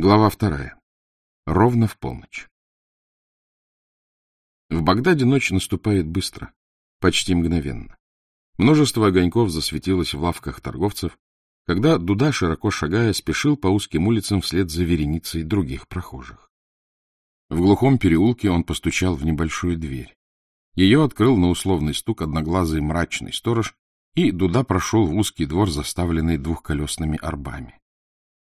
Глава вторая. Ровно в полночь. В Багдаде ночь наступает быстро, почти мгновенно. Множество огоньков засветилось в лавках торговцев, когда Дуда, широко шагая, спешил по узким улицам вслед за вереницей других прохожих. В глухом переулке он постучал в небольшую дверь. Ее открыл на условный стук одноглазый мрачный сторож, и Дуда прошел в узкий двор, заставленный двухколесными арбами.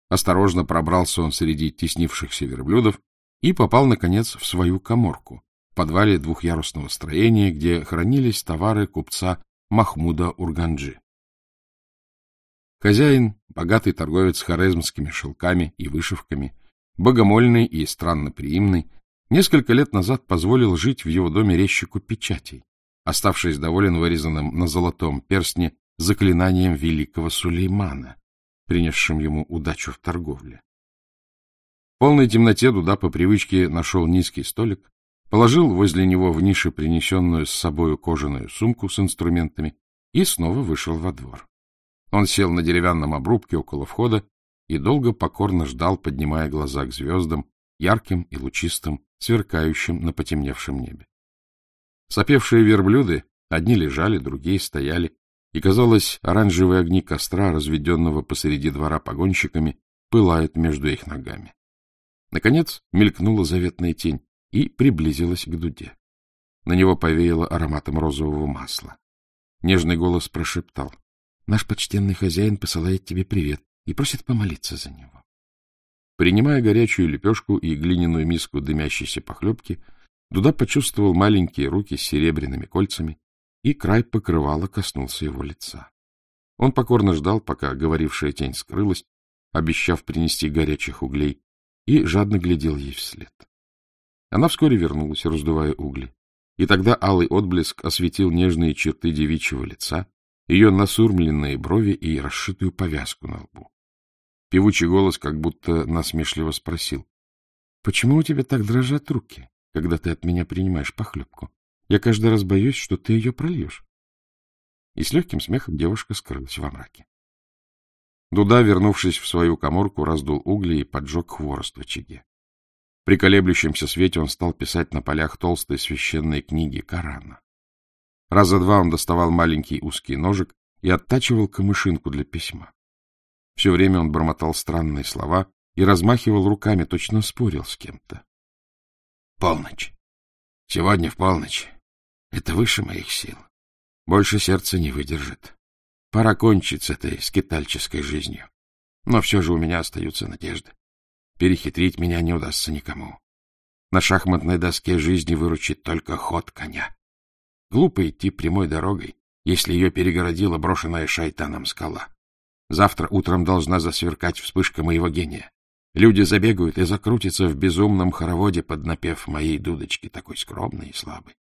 Осторожно пробрался он среди теснившихся верблюдов и попал, наконец, в свою коморку, в подвале двухъярусного строения, где хранились товары купца Махмуда Урганджи. Хозяин, богатый торговец хорезмскими шелками и вышивками, богомольный и странно приимный, несколько лет назад позволил жить в его доме резчику печатей, оставшись доволен вырезанным на золотом перстне заклинанием великого Сулеймана, принесшим ему удачу в торговле. В полной темноте Дуда по привычке нашел низкий столик, положил возле него в нише принесенную с собою кожаную сумку с инструментами и снова вышел во двор. Он сел на деревянном обрубке около входа и долго покорно ждал, поднимая глаза к звездам, ярким и лучистым, сверкающим на потемневшем небе. Сопевшие верблюды, одни лежали, другие стояли, и, казалось, оранжевые огни костра, разведенного посреди двора погонщиками, пылают между их ногами. Наконец мелькнула заветная тень и приблизилась к дуде. На него повеяло ароматом розового масла. Нежный голос прошептал. — Наш почтенный хозяин посылает тебе привет и просит помолиться за него. Принимая горячую лепешку и глиняную миску дымящейся похлебки, Дуда почувствовал маленькие руки с серебряными кольцами и край покрывала коснулся его лица. Он покорно ждал, пока говорившая тень скрылась, обещав принести горячих углей, и жадно глядел ей вслед. Она вскоре вернулась, раздувая угли, и тогда алый отблеск осветил нежные черты девичьего лица, ее насурмленные брови и расшитую повязку на лбу. Певучий голос как будто насмешливо спросил, — Почему у тебя так дрожат руки, когда ты от меня принимаешь похлебку? Я каждый раз боюсь, что ты ее прольешь. И с легким смехом девушка скрылась во мраке. Дуда, вернувшись в свою коморку, раздул угли и поджег хворост в очаге. При колеблющемся свете он стал писать на полях толстой священной книги Корана. Раза два он доставал маленький узкий ножик и оттачивал камышинку для письма. Все время он бормотал странные слова и размахивал руками, точно спорил с кем-то. Полночь. Сегодня в полночь. Это выше моих сил. Больше сердце не выдержит. Пора кончить с этой скитальческой жизнью. Но все же у меня остаются надежды. Перехитрить меня не удастся никому. На шахматной доске жизни выручит только ход коня. Глупо идти прямой дорогой, если ее перегородила брошенная шайтаном скала. Завтра утром должна засверкать вспышка моего гения. Люди забегают и закрутятся в безумном хороводе под напев моей дудочки, такой скромной и слабой.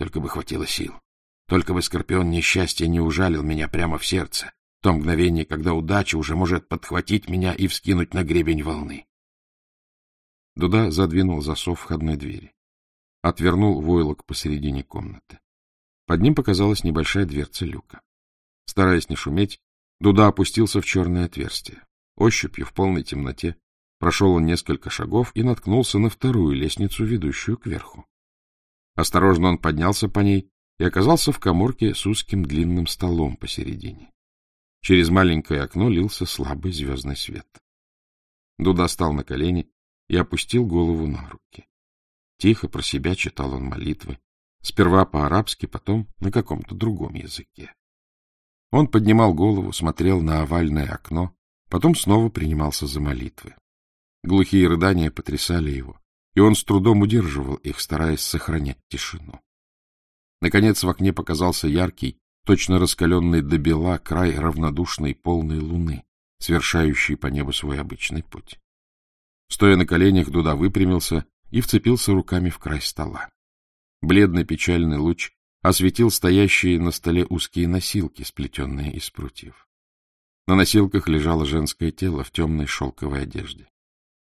Только бы хватило сил. Только бы Скорпион несчастья не ужалил меня прямо в сердце, в то мгновение, когда удача уже может подхватить меня и вскинуть на гребень волны. Дуда задвинул засов входной двери. Отвернул войлок посередине комнаты. Под ним показалась небольшая дверца люка. Стараясь не шуметь, Дуда опустился в черное отверстие. Ощупью в полной темноте прошел он несколько шагов и наткнулся на вторую лестницу, ведущую кверху. Осторожно он поднялся по ней и оказался в коморке с узким длинным столом посередине. Через маленькое окно лился слабый звездный свет. Дуда стал на колени и опустил голову на руки. Тихо про себя читал он молитвы, сперва по-арабски, потом на каком-то другом языке. Он поднимал голову, смотрел на овальное окно, потом снова принимался за молитвы. Глухие рыдания потрясали его и он с трудом удерживал их, стараясь сохранять тишину. Наконец в окне показался яркий, точно раскаленный до бела край равнодушной полной луны, совершающий по небу свой обычный путь. Стоя на коленях, Дуда выпрямился и вцепился руками в край стола. Бледный печальный луч осветил стоящие на столе узкие носилки, сплетенные из прутьев. На носилках лежало женское тело в темной шелковой одежде.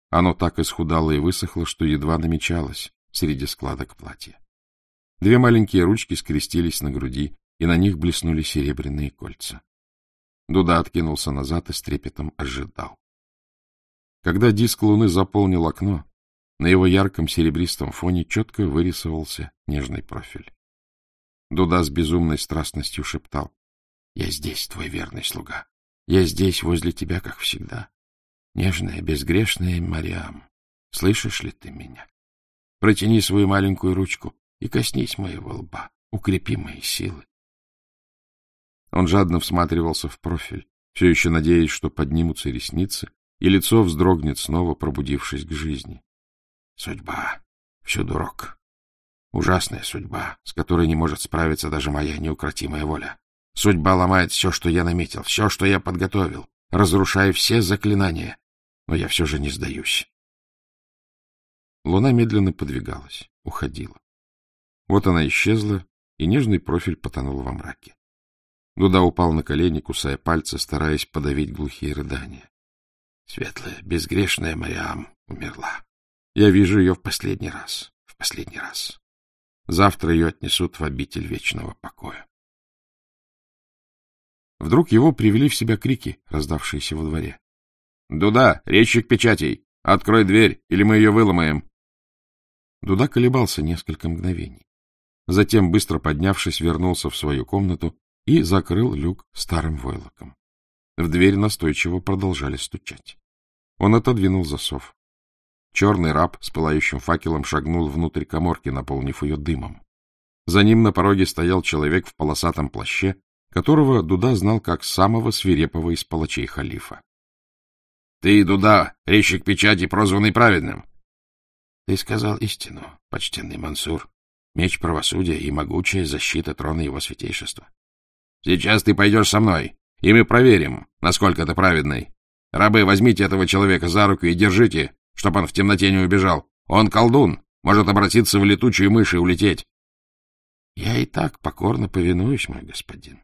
Оно так исхудало и высохло, что едва намечалось среди складок платья. Две маленькие ручки скрестились на груди, и на них блеснули серебряные кольца. Дуда откинулся назад и с трепетом ожидал. Когда диск луны заполнил окно, на его ярком серебристом фоне четко вырисовался нежный профиль. Дуда с безумной страстностью шептал. — Я здесь, твой верный слуга. Я здесь, возле тебя, как всегда. Нежная, безгрешная Мариам, слышишь ли ты меня? Протяни свою маленькую ручку и коснись моего лба, укрепи мои силы. Он жадно всматривался в профиль, все еще надеясь, что поднимутся ресницы, и лицо вздрогнет снова, пробудившись к жизни. Судьба. Всюду рок. Ужасная судьба, с которой не может справиться даже моя неукротимая воля. Судьба ломает все, что я наметил, все, что я подготовил, разрушая все заклинания. Но я все же не сдаюсь. Луна медленно подвигалась, уходила. Вот она исчезла, и нежный профиль потонул во мраке. Дуда упал на колени, кусая пальцы, стараясь подавить глухие рыдания. Светлая, безгрешная Мариам умерла. Я вижу ее в последний раз, в последний раз. Завтра ее отнесут в обитель вечного покоя. Вдруг его привели в себя крики, раздавшиеся во дворе. — Дуда, резчик печатей! Открой дверь, или мы ее выломаем! Дуда колебался несколько мгновений. Затем, быстро поднявшись, вернулся в свою комнату и закрыл люк старым войлоком. В дверь настойчиво продолжали стучать. Он отодвинул засов. Черный раб с пылающим факелом шагнул внутрь коморки, наполнив ее дымом. За ним на пороге стоял человек в полосатом плаще, которого Дуда знал как самого свирепого из палачей халифа. — Ты, Дуда, резчик печати, прозванный праведным. — Ты сказал истину, почтенный Мансур, меч правосудия и могучая защита трона его святейшества. — Сейчас ты пойдешь со мной, и мы проверим, насколько ты праведный. Рабы, возьмите этого человека за руку и держите, чтоб он в темноте не убежал. Он колдун, может обратиться в летучую мышь и улететь. — Я и так покорно повинуюсь, мой господин.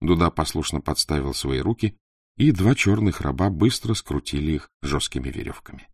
Дуда послушно подставил свои руки, и два черных раба быстро скрутили их жесткими веревками.